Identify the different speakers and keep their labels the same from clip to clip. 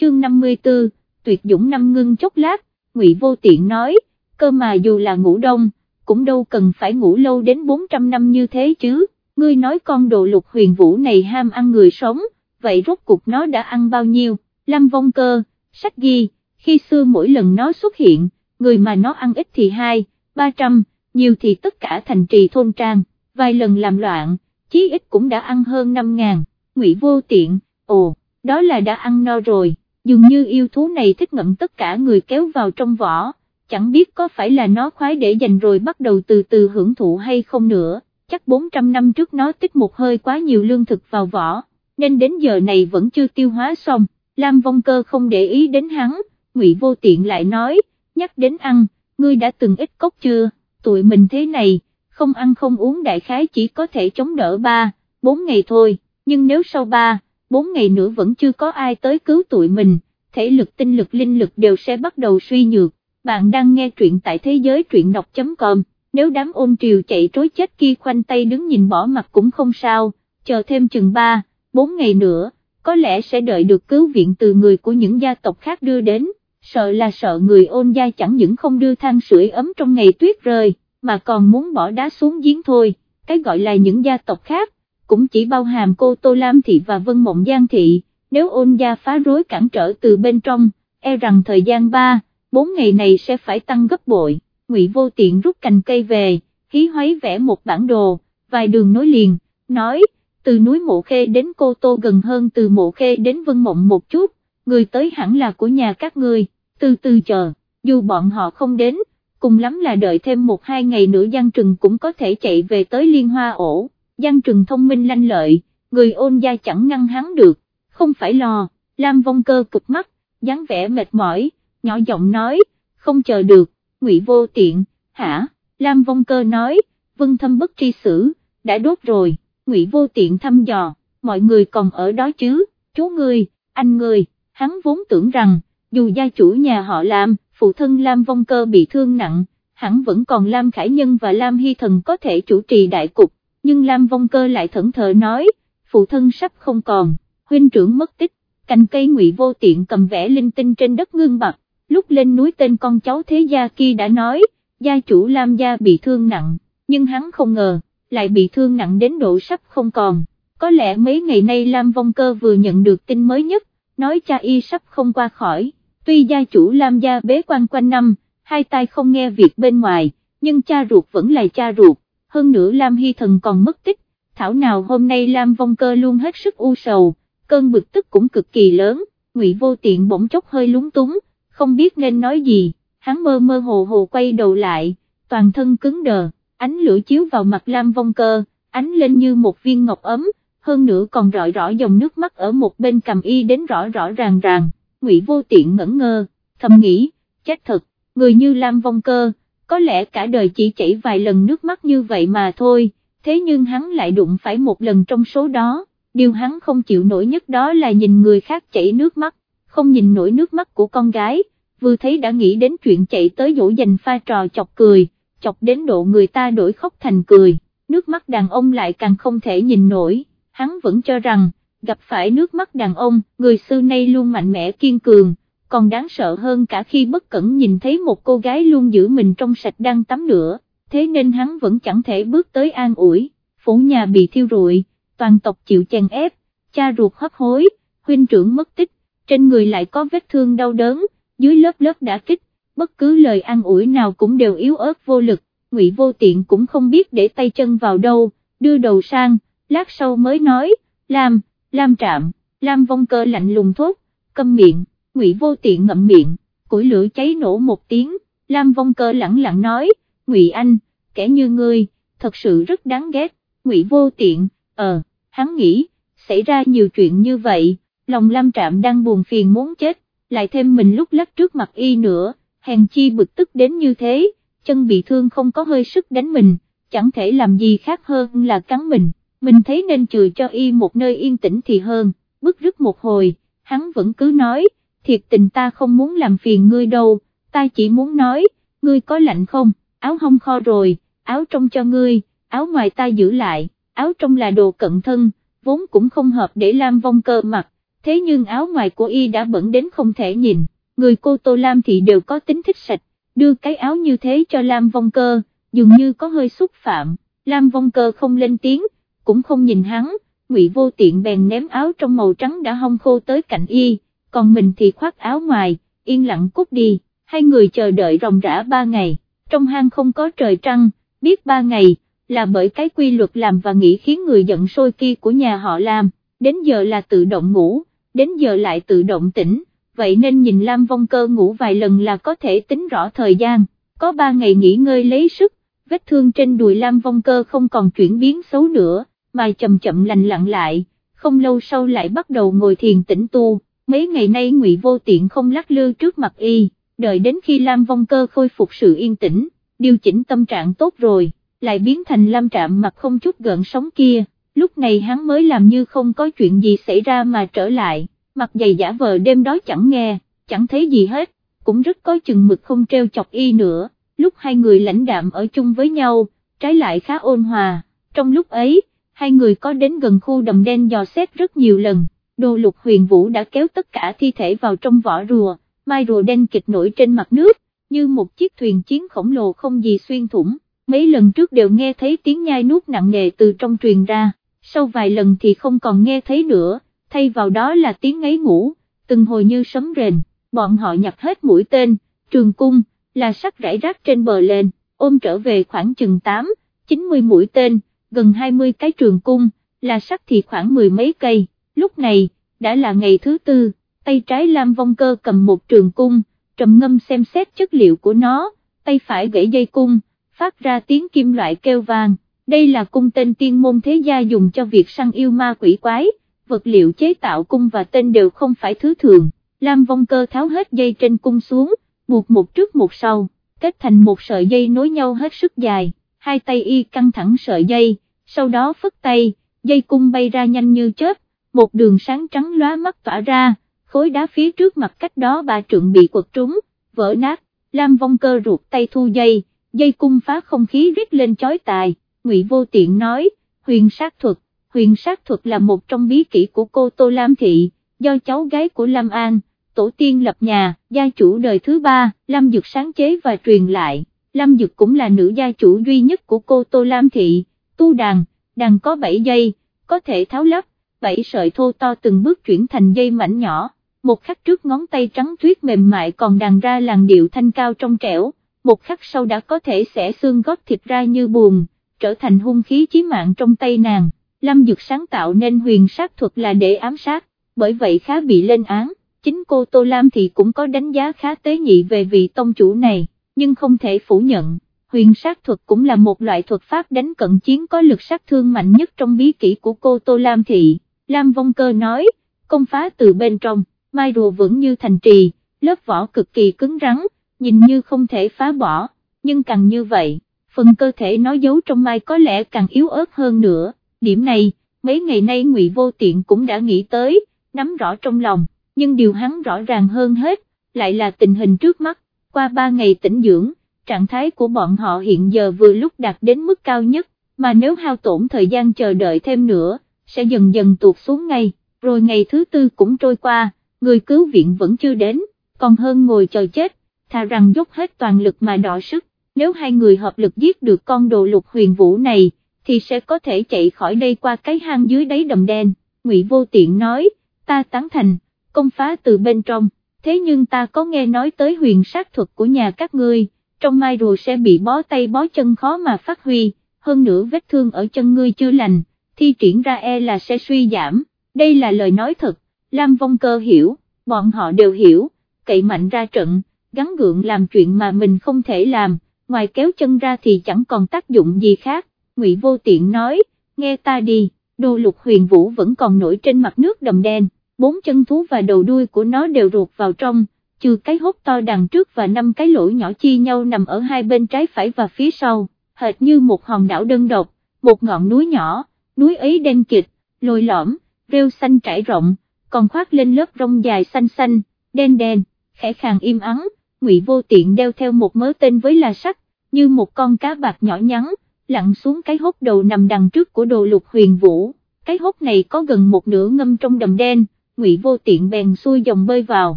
Speaker 1: chương 54, tuyệt dũng năm ngưng chốc lát, ngụy vô tiện nói, cơ mà dù là ngủ đông, cũng đâu cần phải ngủ lâu đến 400 năm như thế chứ, ngươi nói con đồ lục huyền vũ này ham ăn người sống, vậy rốt cuộc nó đã ăn bao nhiêu, Lâm Vong Cơ, sách ghi, khi xưa mỗi lần nó xuất hiện, người mà nó ăn ít thì hai, ba trăm, nhiều thì tất cả thành trì thôn trang, vài lần làm loạn, chí ít cũng đã ăn hơn năm ngàn, ngụy vô tiện, ồ, đó là đã ăn no rồi, dường như yêu thú này thích ngậm tất cả người kéo vào trong vỏ, chẳng biết có phải là nó khoái để dành rồi bắt đầu từ từ hưởng thụ hay không nữa, chắc 400 năm trước nó tích một hơi quá nhiều lương thực vào vỏ, nên đến giờ này vẫn chưa tiêu hóa xong, Lam Vong Cơ không để ý đến hắn, Ngụy Vô Tiện lại nói, nhắc đến ăn, ngươi đã từng ít cốc chưa, tụi mình thế này, không ăn không uống đại khái chỉ có thể chống đỡ 3, 4 ngày thôi, nhưng nếu sau 3, 4 ngày nữa vẫn chưa có ai tới cứu tụi mình, thể lực tinh lực linh lực đều sẽ bắt đầu suy nhược, bạn đang nghe truyện tại thế giới truyện đọc.com, nếu đám ôn triều chạy trối chết kia khoanh tay đứng nhìn bỏ mặt cũng không sao, chờ thêm chừng 3, 4 ngày nữa, có lẽ sẽ đợi được cứu viện từ người của những gia tộc khác đưa đến, sợ là sợ người ôn gia chẳng những không đưa than sưởi ấm trong ngày tuyết rơi, mà còn muốn bỏ đá xuống giếng thôi, cái gọi là những gia tộc khác, cũng chỉ bao hàm cô Tô Lam Thị và Vân Mộng Giang Thị, nếu ôn gia phá rối cản trở từ bên trong, e rằng thời gian 3, 4 ngày này sẽ phải tăng gấp bội, Ngụy Vô Tiện rút cành cây về, hí hoáy vẽ một bản đồ, vài đường nối liền, nói, từ núi Mộ Khê đến Cô Tô gần hơn từ Mộ Khê đến Vân Mộng một chút, người tới hẳn là của nhà các ngươi, từ từ chờ, dù bọn họ không đến, cùng lắm là đợi thêm một hai ngày nữa Giang Trừng cũng có thể chạy về tới Liên Hoa ổ, Giang Trừng thông minh lanh lợi, người ôn gia chẳng ngăn hắn được, không phải lo, Lam Vong Cơ cực mắt, dáng vẻ mệt mỏi, nhỏ giọng nói, không chờ được, ngụy vô tiện, hả, Lam Vong Cơ nói, vân thâm bất tri xử, đã đốt rồi, ngụy vô tiện thăm dò, mọi người còn ở đó chứ, chú ngươi, anh ngươi, hắn vốn tưởng rằng, dù gia chủ nhà họ Lam, phụ thân Lam Vong Cơ bị thương nặng, hẳn vẫn còn Lam Khải Nhân và Lam Hy Thần có thể chủ trì đại cục, nhưng Lam Vong Cơ lại thẫn thờ nói, phụ thân sắp không còn, huynh trưởng mất tích, cành cây ngụy vô tiện cầm vẽ linh tinh trên đất ngưng bạc, lúc lên núi tên con cháu thế gia kia đã nói, gia chủ Lam gia bị thương nặng, nhưng hắn không ngờ, lại bị thương nặng đến độ sắp không còn, có lẽ mấy ngày nay Lam Vong Cơ vừa nhận được tin mới nhất, nói cha y sắp không qua khỏi, tuy gia chủ Lam gia bế quan quanh năm, hai tay không nghe việc bên ngoài, nhưng cha ruột vẫn là cha ruột, hơn nữa Lam Hy Thần còn mất tích, thảo nào hôm nay Lam Vong Cơ luôn hết sức u sầu, cơn bực tức cũng cực kỳ lớn, Ngụy Vô Tiện bỗng chốc hơi lúng túng, không biết nên nói gì, hắn mơ mơ hồ hồ quay đầu lại, toàn thân cứng đờ, ánh lửa chiếu vào mặt Lam Vong Cơ, ánh lên như một viên ngọc ấm, hơn nữa còn rọi rõ dòng nước mắt ở một bên cầm y đến rõ rõ ràng ràng, Ngụy Vô Tiện ngẩn ngơ, thầm nghĩ, chết thật, người như Lam Vong Cơ, có lẽ cả đời chỉ chảy vài lần nước mắt như vậy mà thôi, thế nhưng hắn lại đụng phải một lần trong số đó, điều hắn không chịu nổi nhất đó là nhìn người khác chảy nước mắt, không nhìn nổi nước mắt của con gái, vừa thấy đã nghĩ đến chuyện chạy tới dỗ dành pha trò chọc cười, chọc đến độ người ta đổi khóc thành cười, nước mắt đàn ông lại càng không thể nhìn nổi, hắn vẫn cho rằng, gặp phải nước mắt đàn ông, người xưa nay luôn mạnh mẽ kiên cường, còn đáng sợ hơn cả khi bất cẩn nhìn thấy một cô gái luôn giữ mình trong sạch đang tắm nữa, thế nên hắn vẫn chẳng thể bước tới an ủi, phủ nhà bị thiêu rụi, toàn tộc chịu chèn ép, cha ruột hấp hối, huynh trưởng mất tích, trên người lại có vết thương đau đớn, dưới lớp lớp đã kích, bất cứ lời an ủi nào cũng đều yếu ớt vô lực, ngụy vô tiện cũng không biết để tay chân vào đâu, đưa đầu sang, lát sau mới nói, Lam, Lam trạm, Lam vong cơ lạnh lùng thốt, câm miệng, ngụy vô tiện ngậm miệng, củi lửa cháy nổ một tiếng, Lam vong cơ lẳng lặng nói, ngụy anh, kẻ như ngươi, thật sự rất đáng ghét, ngụy vô tiện, ờ, hắn nghĩ, xảy ra nhiều chuyện như vậy, lòng Lam trạm đang buồn phiền muốn chết, lại thêm mình lúc lắc trước mặt y nữa, hèn chi bực tức đến như thế, chân bị thương không có hơi sức đánh mình, chẳng thể làm gì khác hơn là cắn mình, mình thấy nên chừa cho y một nơi yên tĩnh thì hơn, bức rứt một hồi, hắn vẫn cứ nói, thiệt tình ta không muốn làm phiền ngươi đâu, ta chỉ muốn nói, ngươi có lạnh không, áo hông kho rồi, áo trong cho ngươi, áo ngoài ta giữ lại, áo trong là đồ cận thân, vốn cũng không hợp để Lam Vong Cơ mặc, thế nhưng áo ngoài của y đã bẩn đến không thể nhìn, người cô Tô Lam thì đều có tính thích sạch, đưa cái áo như thế cho Lam Vong Cơ, dường như có hơi xúc phạm, Lam Vong Cơ không lên tiếng, cũng không nhìn hắn, Ngụy Vô Tiện bèn ném áo trong màu trắng đã hong khô tới cạnh y, còn mình thì khoác áo ngoài, yên lặng cút đi, hai người chờ đợi ròng rã ba ngày, trong hang không có trời trăng, biết ba ngày, là bởi cái quy luật làm và nghĩ khiến người giận sôi kia của nhà họ làm, đến giờ là tự động ngủ, đến giờ lại tự động tỉnh, vậy nên nhìn Lam Vong Cơ ngủ vài lần là có thể tính rõ thời gian, có ba ngày nghỉ ngơi lấy sức, vết thương trên đùi Lam Vong Cơ không còn chuyển biến xấu nữa, mà chậm chậm lành lặng lại, không lâu sau lại bắt đầu ngồi thiền tĩnh tu, mấy ngày nay ngụy Vô Tiện không lắc lư trước mặt y, đợi đến khi Lam Vong Cơ khôi phục sự yên tĩnh, điều chỉnh tâm trạng tốt rồi, lại biến thành Lam Trạm mặt không chút gợn sóng kia, lúc này hắn mới làm như không có chuyện gì xảy ra mà trở lại, mặt dày giả vờ đêm đó chẳng nghe, chẳng thấy gì hết, cũng rất có chừng mực không treo chọc y nữa, lúc hai người lãnh đạm ở chung với nhau, trái lại khá ôn hòa, trong lúc ấy, hai người có đến gần khu đầm đen dò xét rất nhiều lần, đồ lục huyền vũ đã kéo tất cả thi thể vào trong vỏ rùa, mai rùa đen kịch nổi trên mặt nước, như một chiếc thuyền chiến khổng lồ không gì xuyên thủng, mấy lần trước đều nghe thấy tiếng nhai nuốt nặng nề từ trong truyền ra, sau vài lần thì không còn nghe thấy nữa, thay vào đó là tiếng ngáy ngủ, từng hồi như sấm rền, bọn họ nhặt hết mũi tên, trường cung, là sắt rải rác trên bờ lên, ôm trở về khoảng chừng 8, 90 mũi tên, gần 20 cái trường cung, là sắt thì khoảng mười mấy cây, lúc này, đã là ngày thứ tư, tay trái Lam Vong Cơ cầm một trường cung, trầm ngâm xem xét chất liệu của nó, tay phải gãy dây cung, phát ra tiếng kim loại kêu vàng. đây là cung tên tiên môn thế gia dùng cho việc săn yêu ma quỷ quái, vật liệu chế tạo cung và tên đều không phải thứ thường, Lam Vong Cơ tháo hết dây trên cung xuống, buộc một trước một sau, kết thành một sợi dây nối nhau hết sức dài, hai tay y căng thẳng sợi dây, sau đó phất tay, dây cung bay ra nhanh như chớp, một đường sáng trắng lóa mắt tỏa ra, khối đá phía trước mặt cách đó bà trượng bị quật trúng, vỡ nát, Lam Vong Cơ ruột tay thu dây, dây cung phá không khí rít lên chói tài, Ngụy Vô Tiện nói, huyền sát thuật, huyền sát thuật là một trong bí kỹ của cô Tô Lam Thị, do cháu gái của Lam An, tổ tiên lập nhà, gia chủ đời thứ ba, Lam Dực sáng chế và truyền lại, Lam Dực cũng là nữ gia chủ duy nhất của cô Tô Lam Thị, tu đàn, đàn có 7 dây, có thể tháo lắp, 7 sợi thô to từng bước chuyển thành dây mảnh nhỏ, một khắc trước ngón tay trắng tuyết mềm mại còn đàn ra làn điệu thanh cao trong trẻo, một khắc sau đã có thể xẻ xương gót thịt ra như buồn, trở thành hung khí chí mạng trong tay nàng. Lâm Dực sáng tạo nên huyền sát thuật là để ám sát, bởi vậy khá bị lên án, chính cô Tô Lam thì cũng có đánh giá khá tế nhị về vị tông chủ này, nhưng không thể phủ nhận, huyền sát thuật cũng là một loại thuật pháp đánh cận chiến có lực sát thương mạnh nhất trong bí kỹ của cô Tô Lam Thị, Lam Vong Cơ nói, công phá từ bên trong, mai rùa vững như thành trì, lớp vỏ cực kỳ cứng rắn, nhìn như không thể phá bỏ, nhưng càng như vậy, phần cơ thể nó giấu trong mai có lẽ càng yếu ớt hơn nữa, điểm này, mấy ngày nay ngụy Vô Tiện cũng đã nghĩ tới, nắm rõ trong lòng, nhưng điều hắn rõ ràng hơn hết, lại là tình hình trước mắt, qua ba ngày tĩnh dưỡng, trạng thái của bọn họ hiện giờ vừa lúc đạt đến mức cao nhất, mà nếu hao tổn thời gian chờ đợi thêm nữa, sẽ dần dần tụt xuống ngay, rồi ngày thứ tư cũng trôi qua, người cứu viện vẫn chưa đến, còn hơn ngồi chờ chết, thà rằng dốc hết toàn lực mà đọ sức, nếu hai người hợp lực giết được con đồ lục huyền vũ này, thì sẽ có thể chạy khỏi đây qua cái hang dưới đáy đầm đen, Ngụy Vô Tiện nói, ta tán thành, công phá từ bên trong, thế nhưng ta có nghe nói tới huyền sát thuật của nhà các ngươi, trong mai rùa sẽ bị bó tay bó chân khó mà phát huy, hơn nữa vết thương ở chân ngươi chưa lành, thi triển ra e là sẽ suy giảm, đây là lời nói thật, Lam Vong Cơ hiểu, bọn họ đều hiểu, cậy mạnh ra trận, gắn gượng làm chuyện mà mình không thể làm, ngoài kéo chân ra thì chẳng còn tác dụng gì khác, Ngụy Vô Tiện nói, nghe ta đi, đồ lục huyền vũ vẫn còn nổi trên mặt nước đầm đen, bốn chân thú và đầu đuôi của nó đều ruột vào trong, trừ cái hốt to đằng trước và năm cái lỗ nhỏ chi nhau nằm ở hai bên trái phải và phía sau, hệt như một hòn đảo đơn độc, một ngọn núi nhỏ, núi ấy đen kịt, lồi lõm, rêu xanh trải rộng, còn khoác lên lớp rong dài xanh xanh, đen đen, khẽ khàng im ắng, ngụy vô tiện đeo theo một mớ tên với là sắt, như một con cá bạc nhỏ nhắn, lặn xuống cái hốc đầu nằm đằng trước của đồ lục huyền vũ, cái hốc này có gần một nửa ngâm trong đầm đen, Ngụy Vô Tiện bèn xuôi dòng bơi vào,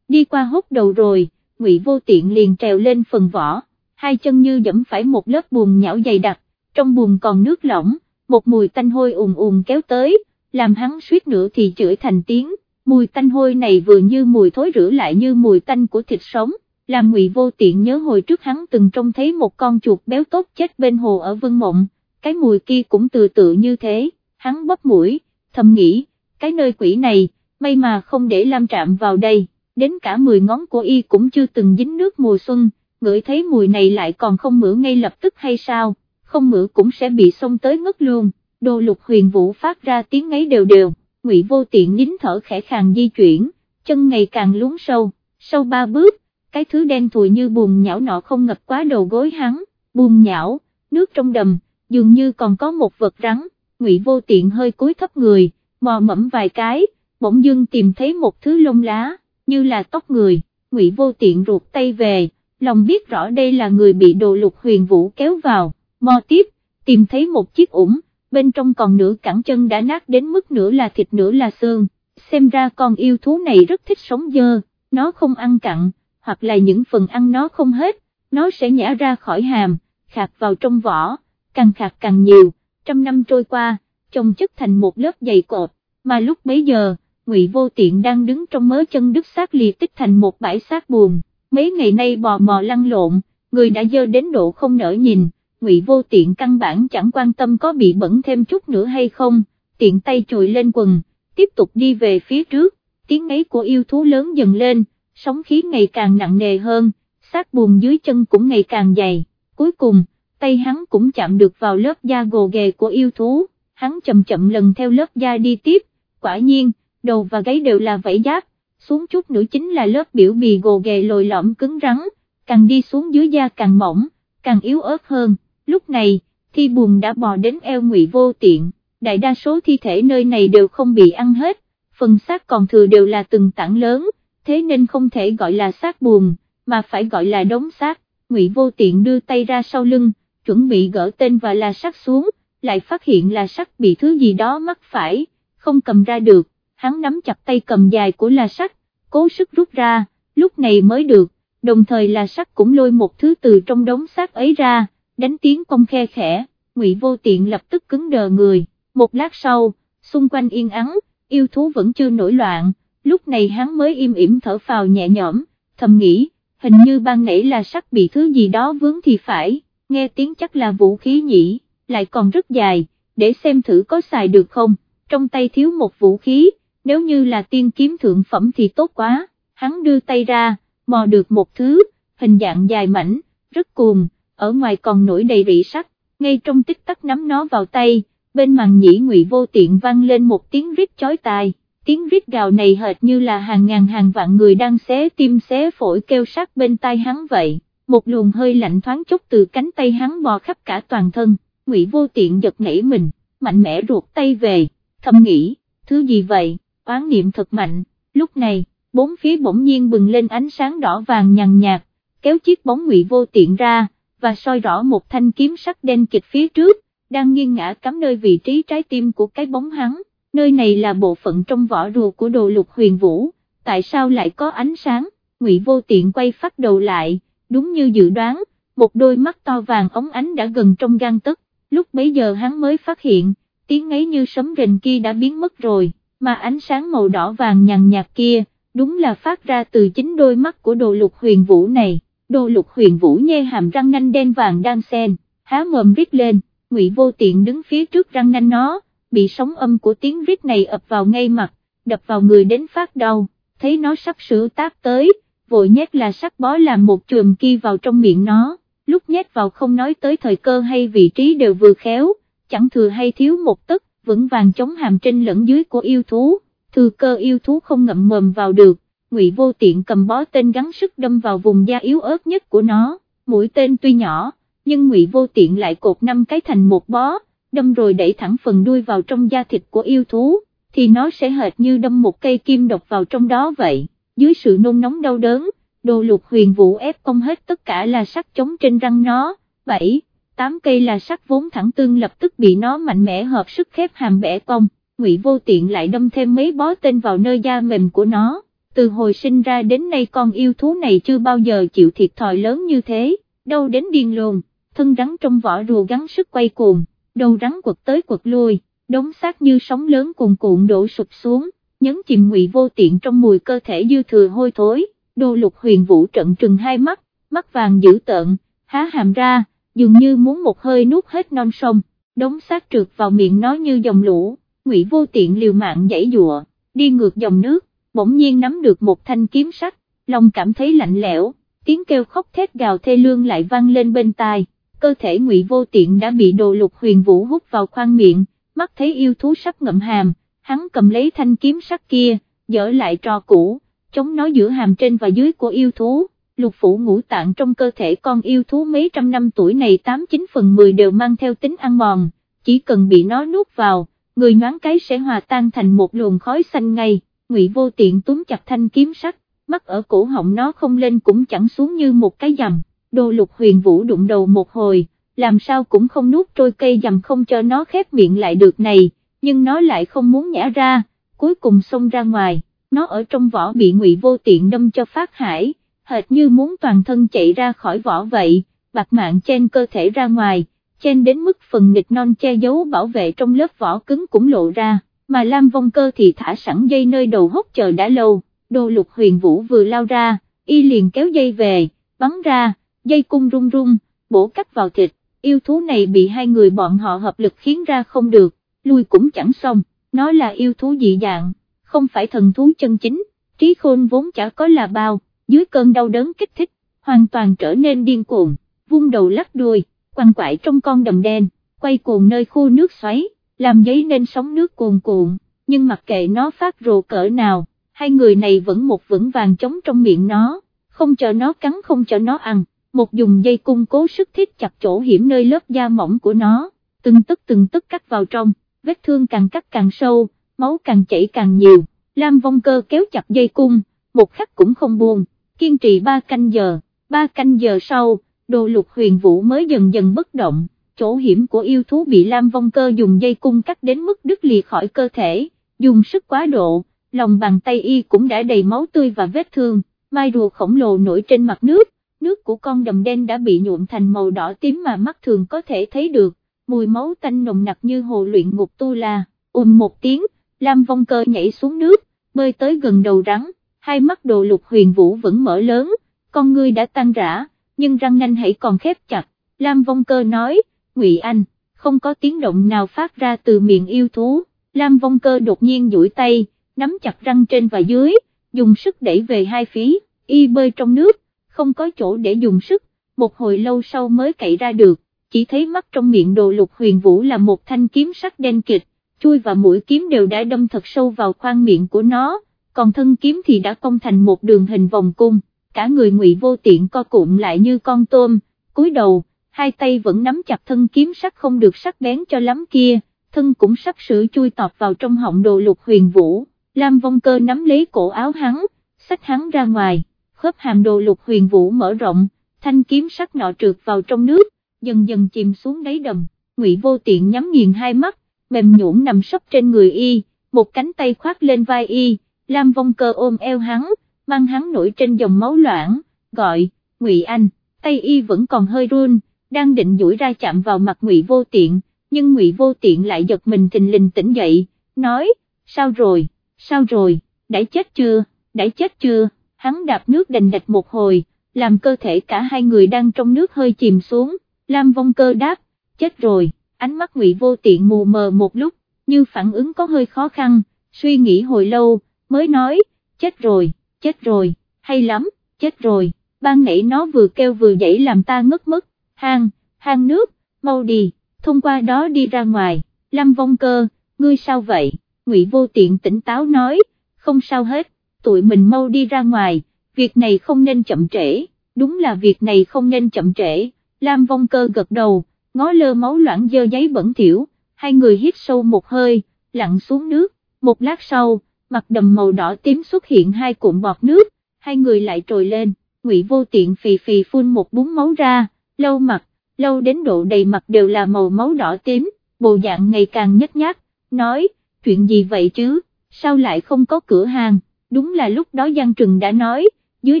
Speaker 1: đi qua hốc đầu rồi, Ngụy Vô Tiện liền trèo lên phần vỏ, hai chân như dẫm phải một lớp bùn nhão dày đặc, trong bùn còn nước lỏng, một mùi tanh hôi ùn ùn kéo tới, làm hắn suýt nữa thì chửi thành tiếng, mùi tanh hôi này vừa như mùi thối rửa lại như mùi tanh của thịt sống, làm Ngụy Vô Tiện nhớ hồi trước hắn từng trông thấy một con chuột béo tốt chết bên hồ ở Vân Mộng, cái mùi kia cũng từ tự như thế, hắn bóp mũi, thầm nghĩ, cái nơi quỷ này, may mà không để Lam Trạm vào đây, đến cả 10 ngón của y cũng chưa từng dính nước mùa xuân, ngửi thấy mùi này lại còn không mửa ngay lập tức hay sao, không mửa cũng sẽ bị xông tới ngất luôn, đồ lục huyền vũ phát ra tiếng ngáy đều đều, ngụy vô tiện nín thở khẽ khàng di chuyển, chân ngày càng lún sâu, sau ba bước, cái thứ đen thùi như bùn nhão nọ không ngập quá đầu gối hắn, bùn nhão, nước trong đầm, dường như còn có một vật rắn, ngụy vô tiện hơi cúi thấp người, mò mẫm vài cái, bỗng dưng tìm thấy một thứ lông lá, như là tóc người, ngụy vô tiện ruột tay về, lòng biết rõ đây là người bị đồ lục huyền vũ kéo vào, mò tiếp, tìm thấy một chiếc ủng, bên trong còn nửa cẳng chân đã nát đến mức nửa là thịt nửa là xương, xem ra con yêu thú này rất thích sống dơ, nó không ăn cặn, hoặc là những phần ăn nó không hết, nó sẽ nhả ra khỏi hàm, khạc vào trong vỏ, càng khạc càng nhiều, trăm năm trôi qua, chồng chất thành một lớp dày cột, mà lúc bấy giờ, Ngụy Vô Tiện đang đứng trong mớ chân đứt xác liệt tích thành một bãi xác buồn, mấy ngày nay bò mò lăn lộn, người đã dơ đến độ không nỡ nhìn, Ngụy Vô Tiện căn bản chẳng quan tâm có bị bẩn thêm chút nữa hay không, tiện tay chùi lên quần, tiếp tục đi về phía trước, tiếng ấy của yêu thú lớn dần lên, sóng khí ngày càng nặng nề hơn, xác bùn dưới chân cũng ngày càng dày, cuối cùng, tay hắn cũng chạm được vào lớp da gồ ghề của yêu thú, hắn chậm chậm lần theo lớp da đi tiếp, quả nhiên, đầu và gáy đều là vảy giáp, xuống chút nữa chính là lớp biểu bì gồ ghề lồi lõm cứng rắn, càng đi xuống dưới da càng mỏng, càng yếu ớt hơn, lúc này, thi buồn đã bò đến eo ngụy vô tiện, đại đa số thi thể nơi này đều không bị ăn hết, phần xác còn thừa đều là từng tảng lớn, thế nên không thể gọi là xác buồn, mà phải gọi là đống xác, ngụy vô tiện đưa tay ra sau lưng, chuẩn bị gỡ tên và là sắt xuống, lại phát hiện là sắt bị thứ gì đó mắc phải, không cầm ra được, hắn nắm chặt tay cầm dài của là sắt, cố sức rút ra, lúc này mới được, đồng thời là sắt cũng lôi một thứ từ trong đống xác ấy ra, đánh tiếng cong khe khẽ, ngụy vô tiện lập tức cứng đờ người, một lát sau, xung quanh yên ắng, yêu thú vẫn chưa nổi loạn, lúc này hắn mới im ỉm thở phào nhẹ nhõm, thầm nghĩ, hình như ban nãy là sắt bị thứ gì đó vướng thì phải, nghe tiếng chắc là vũ khí nhỉ, lại còn rất dài, để xem thử có xài được không, trong tay thiếu một vũ khí, nếu như là tiên kiếm thượng phẩm thì tốt quá, hắn đưa tay ra, mò được một thứ, hình dạng dài mảnh, rất cuồng, ở ngoài còn nổi đầy rỉ sắt, ngay trong tích tắc nắm nó vào tay, bên màn nhĩ ngụy vô tiện vang lên một tiếng rít chói tai, tiếng rít gào này hệt như là hàng ngàn hàng vạn người đang xé tim xé phổi kêu sát bên tai hắn vậy, một luồng hơi lạnh thoáng chốc từ cánh tay hắn bò khắp cả toàn thân, ngụy vô tiện giật nảy mình, mạnh mẽ ruột tay về, thầm nghĩ, thứ gì vậy, oán niệm thật mạnh, lúc này, bốn phía bỗng nhiên bừng lên ánh sáng đỏ vàng nhàn nhạt, kéo chiếc bóng ngụy vô tiện ra, và soi rõ một thanh kiếm sắc đen kịch phía trước, đang nghiêng ngã cắm nơi vị trí trái tim của cái bóng hắn, nơi này là bộ phận trong vỏ rùa của đồ lục huyền vũ, tại sao lại có ánh sáng, ngụy vô tiện quay phát đầu lại, đúng như dự đoán, một đôi mắt to vàng ống ánh đã gần trong gan tức, lúc bấy giờ hắn mới phát hiện, tiếng ấy như sấm rền kia đã biến mất rồi, mà ánh sáng màu đỏ vàng nhàn nhạt kia, đúng là phát ra từ chính đôi mắt của đồ lục huyền vũ này, đồ lục huyền vũ nhê hàm răng nanh đen vàng đang xen, há mồm rít lên, ngụy vô tiện đứng phía trước răng nanh nó, bị sóng âm của tiếng rít này ập vào ngay mặt, đập vào người đến phát đau, thấy nó sắp sửa tác tới, vội nhét là sắc bó làm một chùm kia vào trong miệng nó, lúc nhét vào không nói tới thời cơ hay vị trí đều vừa khéo, chẳng thừa hay thiếu một tấc, vững vàng chống hàm trên lẫn dưới của yêu thú, thừa cơ yêu thú không ngậm mồm vào được, ngụy vô tiện cầm bó tên gắn sức đâm vào vùng da yếu ớt nhất của nó, mũi tên tuy nhỏ, nhưng ngụy vô tiện lại cột năm cái thành một bó, đâm rồi đẩy thẳng phần đuôi vào trong da thịt của yêu thú, thì nó sẽ hệt như đâm một cây kim độc vào trong đó vậy, dưới sự nôn nóng đau đớn, đồ lục huyền vũ ép công hết tất cả là sắc chống trên răng nó, 7, 8 cây là sắc vốn thẳng tương lập tức bị nó mạnh mẽ hợp sức khép hàm bẻ cong, Ngụy Vô Tiện lại đâm thêm mấy bó tên vào nơi da mềm của nó, từ hồi sinh ra đến nay con yêu thú này chưa bao giờ chịu thiệt thòi lớn như thế, đâu đến điên luôn, thân rắn trong vỏ rùa gắng sức quay cuồng, đầu rắn quật tới quật lui, đống xác như sóng lớn cuồn cuộn đổ sụp xuống, nhấn chìm Ngụy Vô Tiện trong mùi cơ thể dư thừa hôi thối, Đô lục huyền vũ trận trừng hai mắt, mắt vàng dữ tợn, há hàm ra, dường như muốn một hơi nuốt hết non sông, đống xác trượt vào miệng nó như dòng lũ, ngụy vô tiện liều mạng dãy dụa, đi ngược dòng nước, bỗng nhiên nắm được một thanh kiếm sắt, lòng cảm thấy lạnh lẽo, tiếng kêu khóc thét gào thê lương lại vang lên bên tai, cơ thể ngụy vô tiện đã bị đồ lục huyền vũ hút vào khoang miệng, mắt thấy yêu thú sắp ngậm hàm, hắn cầm lấy thanh kiếm sắt kia, dở lại trò cũ, chống nó giữa hàm trên và dưới của yêu thú, lục phủ ngũ tạng trong cơ thể con yêu thú mấy trăm năm tuổi này 89 phần 10 đều mang theo tính ăn mòn, chỉ cần bị nó nuốt vào, người nhoáng cái sẽ hòa tan thành một luồng khói xanh ngay, ngụy vô tiện túm chặt thanh kiếm sắt, mắt ở cổ họng nó không lên cũng chẳng xuống như một cái dầm, đồ lục huyền vũ đụng đầu một hồi, làm sao cũng không nuốt trôi cây dầm không cho nó khép miệng lại được này, nhưng nó lại không muốn nhả ra, cuối cùng xông ra ngoài, nó ở trong vỏ bị ngụy vô tiện đâm cho phát hải hệt như muốn toàn thân chạy ra khỏi vỏ vậy, bạc mạng trên cơ thể ra ngoài, trên đến mức phần nghịch non che giấu bảo vệ trong lớp vỏ cứng cũng lộ ra, mà Lam Vong Cơ thì thả sẵn dây nơi đầu hốc chờ đã lâu, đồ lục huyền vũ vừa lao ra, y liền kéo dây về, bắn ra, dây cung rung rung, bổ cắt vào thịt, yêu thú này bị hai người bọn họ hợp lực khiến ra không được, lui cũng chẳng xong, nó là yêu thú dị dạng, không phải thần thú chân chính, trí khôn vốn chả có là bao dưới cơn đau đớn kích thích, hoàn toàn trở nên điên cuồng, vung đầu lắc đuôi, quằn quại trong con đầm đen, quay cuồng nơi khu nước xoáy, làm giấy nên sóng nước cuồn cuộn, nhưng mặc kệ nó phát rồ cỡ nào, hai người này vẫn một vững vàng chống trong miệng nó, không cho nó cắn không cho nó ăn, một dùng dây cung cố sức thiết chặt chỗ hiểm nơi lớp da mỏng của nó, từng tức từng tức cắt vào trong, vết thương càng cắt càng sâu, máu càng chảy càng nhiều, Lam Vong Cơ kéo chặt dây cung, một khắc cũng không buông, kiên trì ba canh giờ, ba canh giờ sau, đồ lục huyền vũ mới dần dần bất động, chỗ hiểm của yêu thú bị Lam Vong Cơ dùng dây cung cắt đến mức đứt lìa khỏi cơ thể, dùng sức quá độ, lòng bàn tay y cũng đã đầy máu tươi và vết thương, mai rùa khổng lồ nổi trên mặt nước, nước của con đầm đen đã bị nhuộm thành màu đỏ tím mà mắt thường có thể thấy được, mùi máu tanh nồng nặc như hồ luyện ngục tu la, ùm một tiếng, Lam Vong Cơ nhảy xuống nước, bơi tới gần đầu rắn, hai mắt đồ lục huyền vũ vẫn mở lớn, con ngươi đã tan rã, nhưng răng nanh hãy còn khép chặt, Lam Vong Cơ nói, Ngụy Anh, không có tiếng động nào phát ra từ miệng yêu thú, Lam Vong Cơ đột nhiên duỗi tay, nắm chặt răng trên và dưới, dùng sức đẩy về hai phía, y bơi trong nước, không có chỗ để dùng sức, một hồi lâu sau mới cậy ra được, chỉ thấy mắt trong miệng đồ lục huyền vũ là một thanh kiếm sắc đen kịch, chui và mũi kiếm đều đã đâm thật sâu vào khoang miệng của nó còn thân kiếm thì đã cong thành một đường hình vòng cung, cả người ngụy vô tiện co cụm lại như con tôm, cúi đầu, hai tay vẫn nắm chặt thân kiếm sắc không được sắc bén cho lắm kia, thân cũng sắp sửa chui tọt vào trong họng đồ lục huyền vũ, Lam Vong Cơ nắm lấy cổ áo hắn, xách hắn ra ngoài, khớp hàm đồ lục huyền vũ mở rộng, thanh kiếm sắc nọ trượt vào trong nước, dần dần chìm xuống đáy đầm, ngụy vô tiện nhắm nghiền hai mắt, mềm nhũn nằm sấp trên người y, một cánh tay khoác lên vai y, Lam Vong Cơ ôm eo hắn, mang hắn nổi trên dòng máu loãng, gọi, Ngụy Anh, tay y vẫn còn hơi run, đang định duỗi ra chạm vào mặt Ngụy Vô Tiện, nhưng Ngụy Vô Tiện lại giật mình thình lình tỉnh dậy, nói, sao rồi, sao rồi, đã chết chưa, đã chết chưa, hắn đạp nước đành đạch một hồi, làm cơ thể cả hai người đang trong nước hơi chìm xuống, Lam Vong Cơ đáp, chết rồi, ánh mắt Ngụy Vô Tiện mù mờ một lúc, như phản ứng có hơi khó khăn, suy nghĩ hồi lâu, mới nói, chết rồi, chết rồi, hay lắm, chết rồi, ban nãy nó vừa kêu vừa dậy làm ta ngất mất, hang, hang nước, mau đi, thông qua đó đi ra ngoài, Lâm Vong Cơ, ngươi sao vậy, Ngụy Vô Tiện tỉnh táo nói, không sao hết, tụi mình mau đi ra ngoài, việc này không nên chậm trễ, đúng là việc này không nên chậm trễ, Lam Vong Cơ gật đầu, ngó lơ máu loãng dơ giấy bẩn thiểu. hai người hít sâu một hơi, lặn xuống nước, một lát sau, mặt đầm màu đỏ tím xuất hiện hai cụm bọt nước, hai người lại trồi lên, ngụy vô tiện phì phì phun một búng máu ra, lâu mặt, lâu đến độ đầy mặt đều là màu máu đỏ tím, bộ dạng ngày càng nhất nhát, nói, chuyện gì vậy chứ, sao lại không có cửa hàng, đúng là lúc đó Giang Trừng đã nói, dưới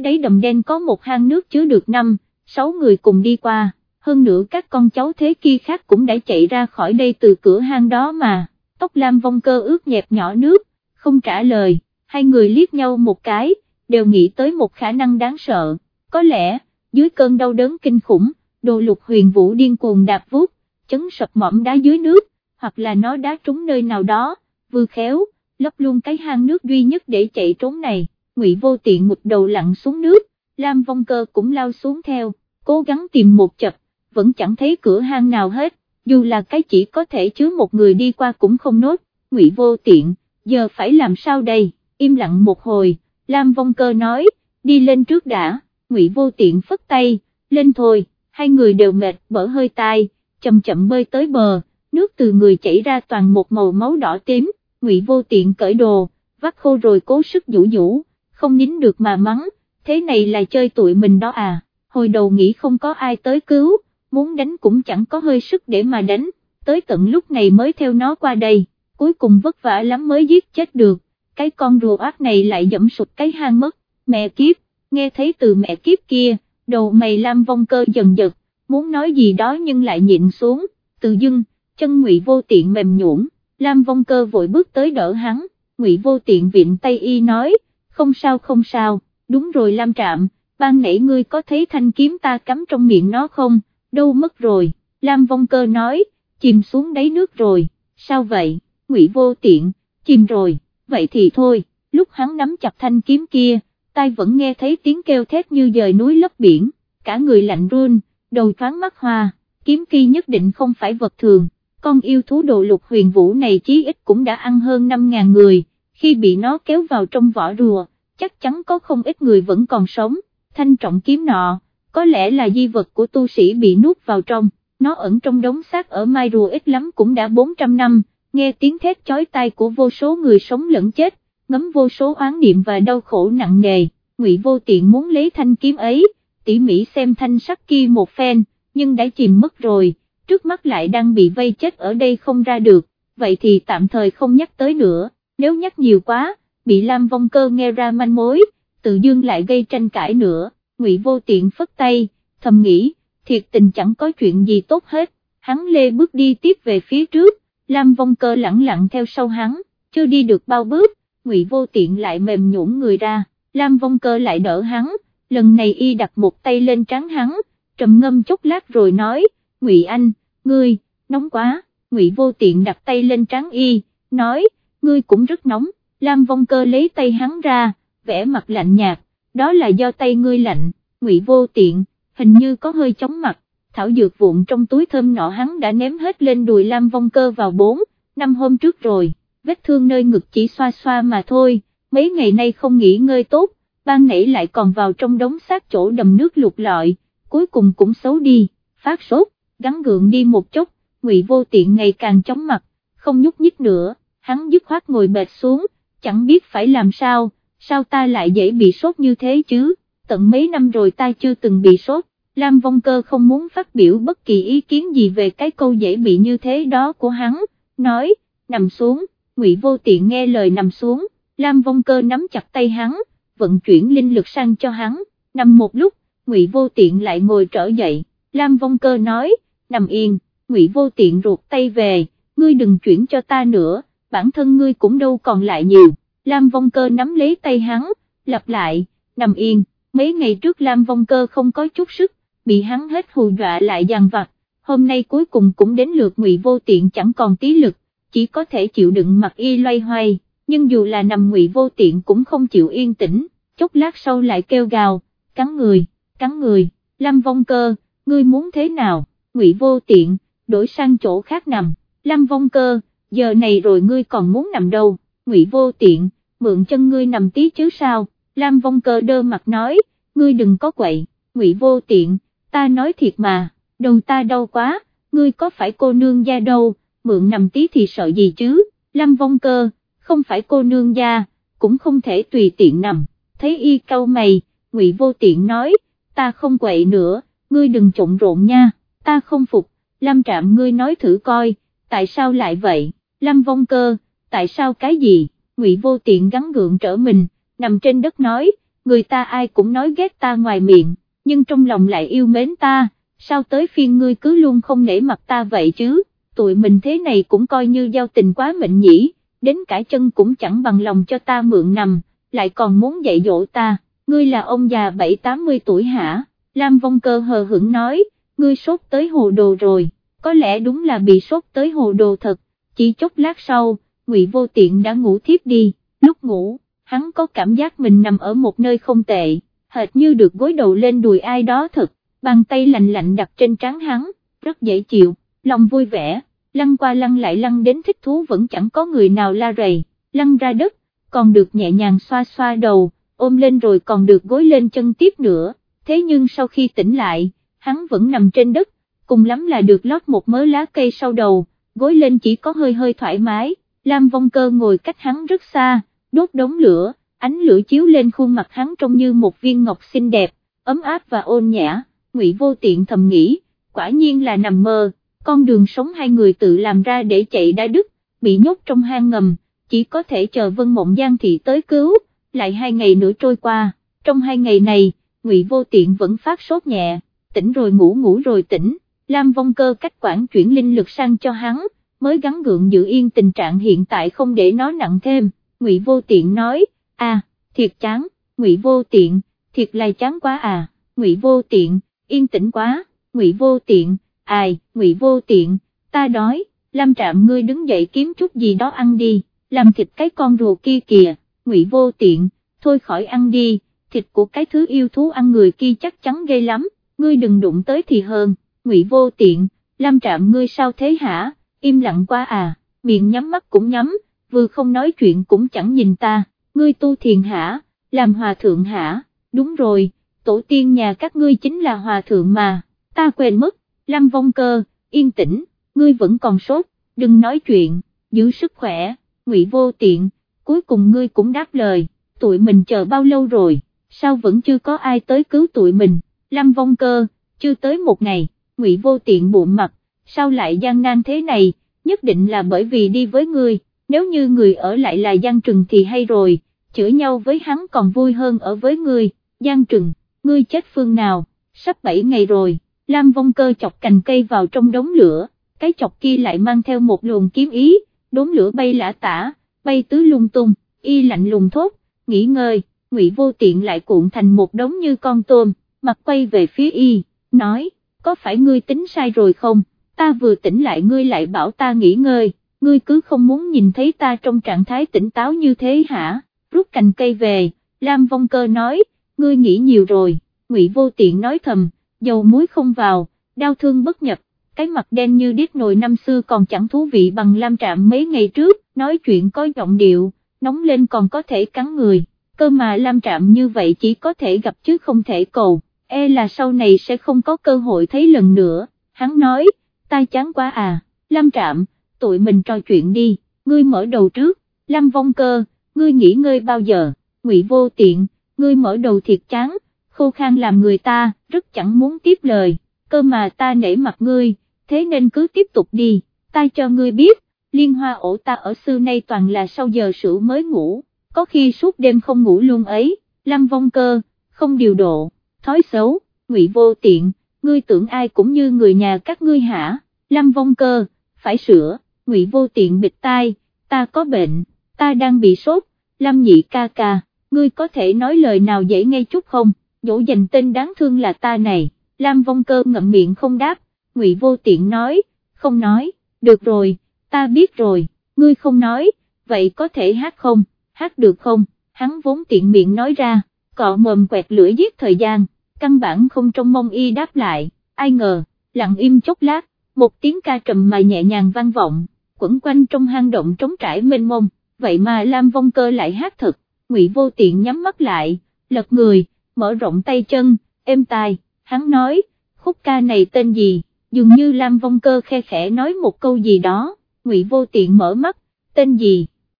Speaker 1: đáy đầm đen có một hang nước chứa được năm, sáu người cùng đi qua, hơn nữa các con cháu thế kia khác cũng đã chạy ra khỏi đây từ cửa hang đó mà, tóc lam vong cơ ướt nhẹp nhỏ nước, không trả lời, hai người liếc nhau một cái, đều nghĩ tới một khả năng đáng sợ, có lẽ, dưới cơn đau đớn kinh khủng, đồ lục huyền vũ điên cuồng đạp vuốt, chấn sập mỏm đá dưới nước, hoặc là nó đá trúng nơi nào đó, vừa khéo, lấp luôn cái hang nước duy nhất để chạy trốn này, ngụy vô tiện một đầu lặn xuống nước, Lam Vong Cơ cũng lao xuống theo, cố gắng tìm một chập, vẫn chẳng thấy cửa hang nào hết, dù là cái chỉ có thể chứa một người đi qua cũng không nốt, ngụy vô tiện, giờ phải làm sao đây, im lặng một hồi, Lam Vong Cơ nói, đi lên trước đã, ngụy vô tiện phất tay, lên thôi, hai người đều mệt bở hơi tai, chậm chậm bơi tới bờ, nước từ người chảy ra toàn một màu máu đỏ tím, ngụy vô tiện cởi đồ, vắt khô rồi cố sức vũ vũ, không nín được mà mắng, thế này là chơi tụi mình đó à, hồi đầu nghĩ không có ai tới cứu, muốn đánh cũng chẳng có hơi sức để mà đánh, tới tận lúc này mới theo nó qua đây, cuối cùng vất vả lắm mới giết chết được, cái con rùa ác này lại dẫm sụt cái hang mất, mẹ kiếp, nghe thấy từ mẹ kiếp kia, đầu mày lam vong cơ dần giật, muốn nói gì đó nhưng lại nhịn xuống, Từ dưng, chân ngụy vô tiện mềm nhũn, lam vong cơ vội bước tới đỡ hắn, ngụy vô tiện viện tay y nói, không sao không sao, đúng rồi lam trạm, ban nãy ngươi có thấy thanh kiếm ta cắm trong miệng nó không, đâu mất rồi, lam vong cơ nói, chìm xuống đáy nước rồi, sao vậy, ngụy vô tiện, chìm rồi, vậy thì thôi, lúc hắn nắm chặt thanh kiếm kia, tai vẫn nghe thấy tiếng kêu thét như dời núi lấp biển, cả người lạnh run, đầu thoáng mắt hoa, kiếm kia nhất định không phải vật thường, con yêu thú đồ lục huyền vũ này chí ít cũng đã ăn hơn 5.000 người, khi bị nó kéo vào trong vỏ rùa, chắc chắn có không ít người vẫn còn sống, thanh trọng kiếm nọ, có lẽ là di vật của tu sĩ bị nuốt vào trong, nó ẩn trong đống xác ở mai rùa ít lắm cũng đã 400 năm, nghe tiếng thét chói tai của vô số người sống lẫn chết, ngấm vô số oán niệm và đau khổ nặng nề, ngụy vô tiện muốn lấy thanh kiếm ấy, tỉ mỉ xem thanh sắc kia một phen, nhưng đã chìm mất rồi, trước mắt lại đang bị vây chết ở đây không ra được, vậy thì tạm thời không nhắc tới nữa, nếu nhắc nhiều quá, bị Lam Vong Cơ nghe ra manh mối, tự dương lại gây tranh cãi nữa, ngụy vô tiện phất tay, thầm nghĩ, thiệt tình chẳng có chuyện gì tốt hết, hắn lê bước đi tiếp về phía trước, Lam Vong Cơ lặng lặng theo sau hắn, chưa đi được bao bước, ngụy vô tiện lại mềm nhũn người ra, Lam Vong Cơ lại đỡ hắn, lần này y đặt một tay lên trán hắn, trầm ngâm chốc lát rồi nói, Ngụy Anh, ngươi, nóng quá, Ngụy Vô Tiện đặt tay lên trán y, nói, ngươi cũng rất nóng, Lam Vong Cơ lấy tay hắn ra, vẽ mặt lạnh nhạt, đó là do tay ngươi lạnh, Ngụy Vô Tiện, hình như có hơi chóng mặt, thảo dược vụn trong túi thơm nọ hắn đã ném hết lên đùi Lam Vong Cơ vào bốn, năm hôm trước rồi, vết thương nơi ngực chỉ xoa xoa mà thôi, mấy ngày nay không nghỉ ngơi tốt, ban nãy lại còn vào trong đống xác chỗ đầm nước lục lọi, cuối cùng cũng xấu đi, phát sốt, gắn gượng đi một chút, ngụy vô tiện ngày càng chóng mặt, không nhúc nhích nữa, hắn dứt khoát ngồi bệt xuống, chẳng biết phải làm sao, sao ta lại dễ bị sốt như thế chứ, tận mấy năm rồi ta chưa từng bị sốt, Lam Vong Cơ không muốn phát biểu bất kỳ ý kiến gì về cái câu dễ bị như thế đó của hắn, nói, nằm xuống, ngụy vô tiện nghe lời nằm xuống, Lam Vong Cơ nắm chặt tay hắn, vận chuyển linh lực sang cho hắn, nằm một lúc, Ngụy Vô Tiện lại ngồi trở dậy, Lam Vong Cơ nói, nằm yên, Ngụy Vô Tiện ruột tay về, ngươi đừng chuyển cho ta nữa, bản thân ngươi cũng đâu còn lại nhiều, Lam Vong Cơ nắm lấy tay hắn, lặp lại, nằm yên, mấy ngày trước Lam Vong Cơ không có chút sức, bị hắn hết hù dọa lại dằn vặt, hôm nay cuối cùng cũng đến lượt Ngụy Vô Tiện chẳng còn tí lực, chỉ có thể chịu đựng mặt y loay hoay nhưng dù là nằm ngụy vô tiện cũng không chịu yên tĩnh, chốc lát sau lại kêu gào, cắn người, cắn người, Lam Vong Cơ, ngươi muốn thế nào, ngụy vô tiện, đổi sang chỗ khác nằm, Lâm Vong Cơ, giờ này rồi ngươi còn muốn nằm đâu, ngụy vô tiện, mượn chân ngươi nằm tí chứ sao, Lam Vong Cơ đơ mặt nói, ngươi đừng có quậy, ngụy vô tiện, ta nói thiệt mà, đầu ta đau quá, ngươi có phải cô nương gia đâu, mượn nằm tí thì sợ gì chứ, Lam Vong Cơ, không phải cô nương gia, cũng không thể tùy tiện nằm, thấy y cau mày, ngụy vô tiện nói, ta không quậy nữa, ngươi đừng trộn rộn nha, ta không phục, Lâm Trạm ngươi nói thử coi, tại sao lại vậy, Lâm Vong Cơ, tại sao cái gì, Ngụy Vô Tiện gắn gượng trở mình, nằm trên đất nói, người ta ai cũng nói ghét ta ngoài miệng, nhưng trong lòng lại yêu mến ta, sao tới phiên ngươi cứ luôn không nể mặt ta vậy chứ, tụi mình thế này cũng coi như giao tình quá mệnh nhỉ, đến cả chân cũng chẳng bằng lòng cho ta mượn nằm, lại còn muốn dạy dỗ ta, ngươi là ông già bảy tám mươi tuổi hả, Lam Vong Cơ hờ hững nói, ngươi sốt tới hồ đồ rồi, có lẽ đúng là bị sốt tới hồ đồ thật, chỉ chốc lát sau, Ngụy Vô Tiện đã ngủ thiếp đi, lúc ngủ, hắn có cảm giác mình nằm ở một nơi không tệ, hệt như được gối đầu lên đùi ai đó thật, bàn tay lạnh lạnh đặt trên trán hắn, rất dễ chịu, lòng vui vẻ, lăn qua lăn lại lăn đến thích thú vẫn chẳng có người nào la rầy, lăn ra đất, còn được nhẹ nhàng xoa xoa đầu, ôm lên rồi còn được gối lên chân tiếp nữa, thế nhưng sau khi tỉnh lại, hắn vẫn nằm trên đất, cùng lắm là được lót một mớ lá cây sau đầu, gối lên chỉ có hơi hơi thoải mái, Lam Vong Cơ ngồi cách hắn rất xa, đốt đống lửa, ánh lửa chiếu lên khuôn mặt hắn trông như một viên ngọc xinh đẹp, ấm áp và ôn nhã, Ngụy Vô Tiện thầm nghĩ, quả nhiên là nằm mơ, con đường sống hai người tự làm ra để chạy đã đứt, bị nhốt trong hang ngầm, chỉ có thể chờ Vân Mộng Giang Thị tới cứu, lại hai ngày nữa trôi qua, trong hai ngày này, Ngụy Vô Tiện vẫn phát sốt nhẹ, tỉnh rồi ngủ ngủ rồi tỉnh, Lam Vong Cơ cách quản chuyển linh lực sang cho hắn, mới gắn gượng giữ yên tình trạng hiện tại không để nó nặng thêm, Ngụy Vô Tiện nói, à, thiệt chán, Ngụy Vô Tiện, thiệt là chán quá à, Ngụy Vô Tiện, yên tĩnh quá, Ngụy Vô Tiện, ai, Ngụy Vô Tiện, ta đói, Lam Trạm ngươi đứng dậy kiếm chút gì đó ăn đi, làm thịt cái con rùa kia kìa, Ngụy Vô Tiện, thôi khỏi ăn đi, thịt của cái thứ yêu thú ăn người kia chắc chắn gây lắm, ngươi đừng đụng tới thì hơn, Ngụy Vô Tiện, Lam Trạm ngươi sao thế hả, im lặng quá à, miệng nhắm mắt cũng nhắm, vừa không nói chuyện cũng chẳng nhìn ta, ngươi tu thiền hả, làm hòa thượng hả, đúng rồi, tổ tiên nhà các ngươi chính là hòa thượng mà, ta quên mất, Lam Vong Cơ, yên tĩnh, ngươi vẫn còn sốt, đừng nói chuyện, giữ sức khỏe, ngụy vô tiện, cuối cùng ngươi cũng đáp lời, tụi mình chờ bao lâu rồi, sao vẫn chưa có ai tới cứu tụi mình, lâm Vong Cơ, chưa tới một ngày, ngụy vô tiện bụng mặt, sao lại gian nan thế này, nhất định là bởi vì đi với ngươi, nếu như người ở lại là Giang Trừng thì hay rồi, chửi nhau với hắn còn vui hơn ở với ngươi, Giang Trừng, ngươi chết phương nào, sắp 7 ngày rồi, Lam Vong Cơ chọc cành cây vào trong đống lửa, cái chọc kia lại mang theo một luồng kiếm ý, đống lửa bay lả tả, bay tứ lung tung, y lạnh lùng thốt, nghỉ ngơi, ngụy vô tiện lại cuộn thành một đống như con tôm, mặt quay về phía y, nói, có phải ngươi tính sai rồi không, ta vừa tỉnh lại ngươi lại bảo ta nghỉ ngơi, ngươi cứ không muốn nhìn thấy ta trong trạng thái tỉnh táo như thế hả, rút cành cây về, Lam Vong Cơ nói, ngươi nghĩ nhiều rồi, ngụy vô tiện nói thầm, dầu muối không vào, đau thương bất nhập, cái mặt đen như điếc nồi năm xưa còn chẳng thú vị bằng Lam Trạm mấy ngày trước, nói chuyện có giọng điệu, nóng lên còn có thể cắn người, cơ mà Lam Trạm như vậy chỉ có thể gặp chứ không thể cầu, e là sau này sẽ không có cơ hội thấy lần nữa, hắn nói, tai chán quá à, Lam Trạm, tụi mình trò chuyện đi, ngươi mở đầu trước, Lam Vong Cơ, ngươi nghỉ ngơi bao giờ, Ngụy Vô Tiện, ngươi mở đầu thiệt chán, khô khan làm người ta, rất chẳng muốn tiếp lời, cơ mà ta nể mặt ngươi, thế nên cứ tiếp tục đi, ta cho ngươi biết, liên hoa ổ ta ở xưa nay toàn là sau giờ sửu mới ngủ, có khi suốt đêm không ngủ luôn ấy, Lam Vong Cơ, không điều độ, thói xấu, Ngụy Vô Tiện, ngươi tưởng ai cũng như người nhà các ngươi hả, Lam Vong Cơ, phải sửa, Ngụy Vô Tiện bịt tai, ta có bệnh, ta đang bị sốt, Lam Nhị ca ca, ngươi có thể nói lời nào dễ nghe chút không, dỗ dành tên đáng thương là ta này, Lam Vong Cơ ngậm miệng không đáp, Ngụy Vô Tiện nói, không nói, được rồi, ta biết rồi, ngươi không nói, vậy có thể hát không, hát được không, hắn vốn tiện miệng nói ra, cọ mồm quẹt lưỡi giết thời gian, căn bản không trông mong y đáp lại, ai ngờ, lặng im chốc lát, một tiếng ca trầm mà nhẹ nhàng vang vọng, quẩn quanh trong hang động trống trải mênh mông, vậy mà Lam Vong Cơ lại hát thật, Ngụy Vô Tiện nhắm mắt lại, lật người, mở rộng tay chân, êm tai, hắn nói, khúc ca này tên gì, dường như Lam Vong Cơ khe khẽ nói một câu gì đó, Ngụy Vô Tiện mở mắt, tên gì,